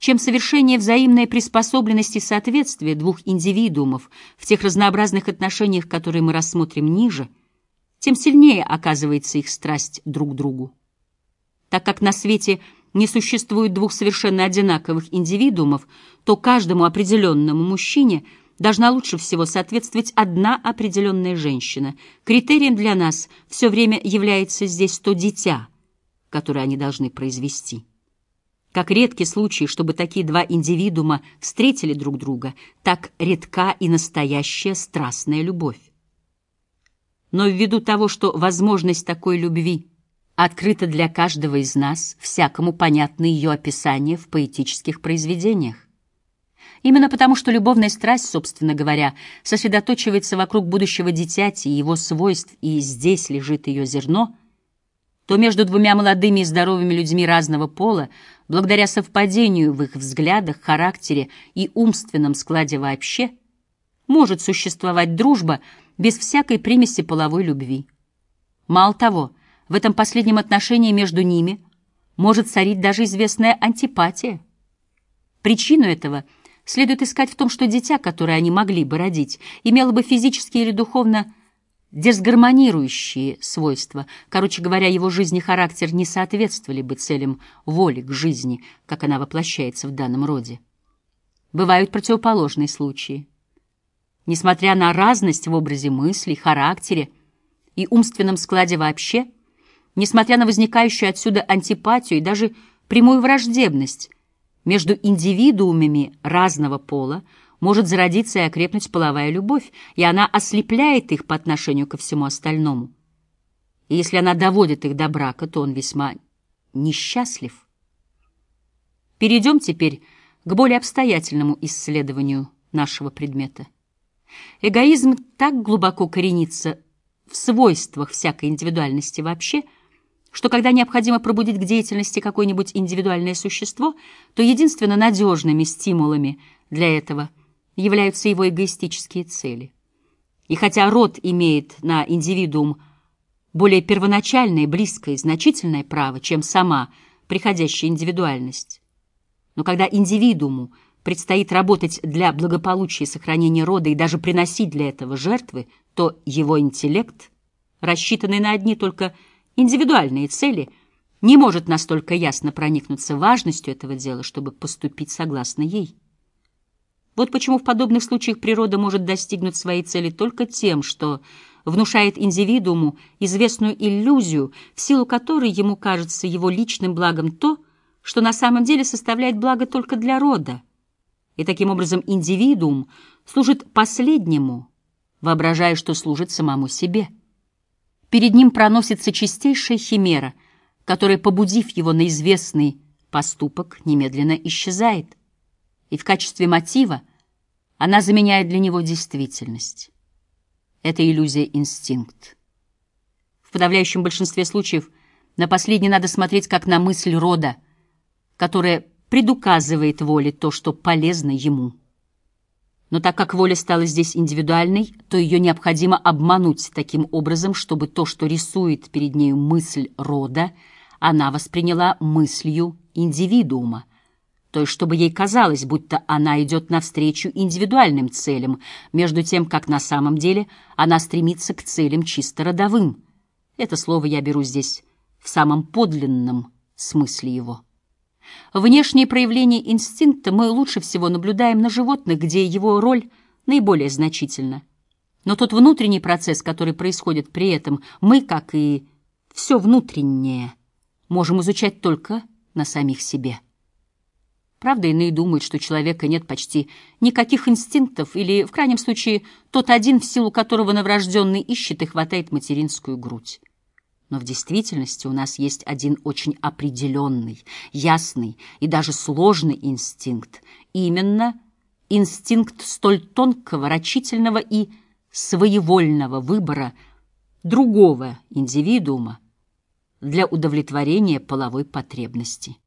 Чем совершеннее взаимная приспособленность и соответствие двух индивидуумов в тех разнообразных отношениях, которые мы рассмотрим ниже, тем сильнее оказывается их страсть друг к другу. Так как на свете не существует двух совершенно одинаковых индивидуумов, то каждому определенному мужчине должна лучше всего соответствовать одна определенная женщина. Критерием для нас все время является здесь то дитя, которое они должны произвести. Как редки случаи, чтобы такие два индивидуума встретили друг друга, так редка и настоящая страстная любовь. Но ввиду того, что возможность такой любви открыта для каждого из нас, всякому понятно ее описание в поэтических произведениях. Именно потому, что любовная страсть, собственно говоря, сосредоточивается вокруг будущего дитяти и его свойств, и здесь лежит ее зерно, то между двумя молодыми и здоровыми людьми разного пола благодаря совпадению в их взглядах, характере и умственном складе вообще, может существовать дружба без всякой примеси половой любви. Мало того, в этом последнем отношении между ними может царить даже известная антипатия. Причину этого следует искать в том, что дитя, которое они могли бы родить, имело бы физически или духовно дисгармонирующие свойства. Короче говоря, его жизнь и характер не соответствовали бы целям воли к жизни, как она воплощается в данном роде. Бывают противоположные случаи. Несмотря на разность в образе мыслей, характере и умственном складе вообще, несмотря на возникающую отсюда антипатию и даже прямую враждебность между индивидуумами разного пола, может зародиться и окрепнуть половая любовь, и она ослепляет их по отношению ко всему остальному. И если она доводит их до брака, то он весьма несчастлив. Перейдем теперь к более обстоятельному исследованию нашего предмета. Эгоизм так глубоко коренится в свойствах всякой индивидуальности вообще, что когда необходимо пробудить к деятельности какое-нибудь индивидуальное существо, то единственно надежными стимулами для этого – являются его эгоистические цели. И хотя род имеет на индивидуум более первоначальное, близкое и значительное право, чем сама приходящая индивидуальность, но когда индивидууму предстоит работать для благополучия и сохранения рода и даже приносить для этого жертвы, то его интеллект, рассчитанный на одни только индивидуальные цели, не может настолько ясно проникнуться важностью этого дела, чтобы поступить согласно ей. Вот почему в подобных случаях природа может достигнуть своей цели только тем, что внушает индивидууму известную иллюзию, в силу которой ему кажется его личным благом то, что на самом деле составляет благо только для рода. И таким образом индивидуум служит последнему, воображая, что служит самому себе. Перед ним проносится чистейшая химера, которая, побудив его на известный поступок, немедленно исчезает и в качестве мотива она заменяет для него действительность. Это иллюзия инстинкт. В подавляющем большинстве случаев на последний надо смотреть как на мысль рода, которая предуказывает воле то, что полезно ему. Но так как воля стала здесь индивидуальной, то ее необходимо обмануть таким образом, чтобы то, что рисует перед нею мысль рода, она восприняла мыслью индивидуума то есть чтобы ей казалось, будто она идет навстречу индивидуальным целям, между тем, как на самом деле она стремится к целям чисто родовым. Это слово я беру здесь в самом подлинном смысле его. Внешние проявления инстинкта мы лучше всего наблюдаем на животных, где его роль наиболее значительна. Но тот внутренний процесс, который происходит при этом, мы, как и все внутреннее, можем изучать только на самих себе. Правда, иные думают, что у человека нет почти никаких инстинктов, или, в крайнем случае, тот один, в силу которого новорожденный ищет и хватает материнскую грудь. Но в действительности у нас есть один очень определенный, ясный и даже сложный инстинкт. Именно инстинкт столь тонкого, рачительного и своевольного выбора другого индивидуума для удовлетворения половой потребности.